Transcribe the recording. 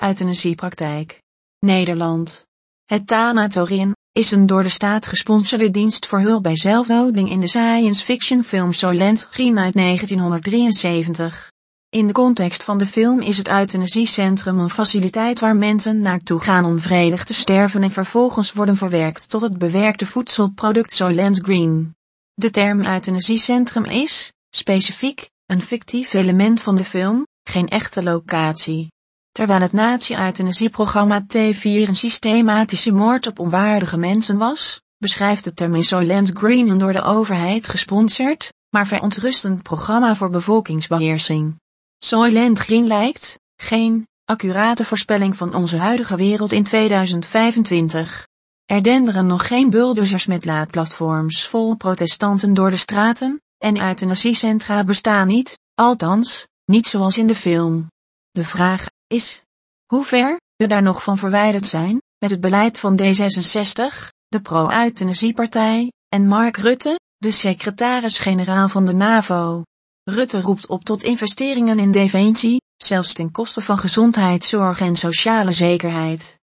euthanasiepraktijk. Nederland. Het Thanatorin is een door de staat gesponsorde dienst voor hulp bij zelfdoding in de science fiction film Soylent Green uit 1973. In de context van de film is het euthanasiecentrum een faciliteit waar mensen naartoe gaan om vredig te sterven en vervolgens worden verwerkt tot het bewerkte voedselproduct Soylent Green. De term euthanasiecentrum is, specifiek, een fictief element van de film, geen echte locatie. Terwijl het nazi-euthanasieprogramma T4 een systematische moord op onwaardige mensen was, beschrijft de term Soylent Green een door de overheid gesponsord, maar verontrustend programma voor bevolkingsbeheersing. Soylent Green lijkt, geen, accurate voorspelling van onze huidige wereld in 2025. Er denderen nog geen bulldozers met laadplatforms vol protestanten door de straten, en euthanasiecentra bestaan niet, althans, niet zoals in de film. De vraag is, hoe ver we daar nog van verwijderd zijn, met het beleid van D66, de pro-euthanasiepartij, en Mark Rutte, de secretaris-generaal van de NAVO. Rutte roept op tot investeringen in defensie, zelfs ten koste van gezondheidszorg en sociale zekerheid.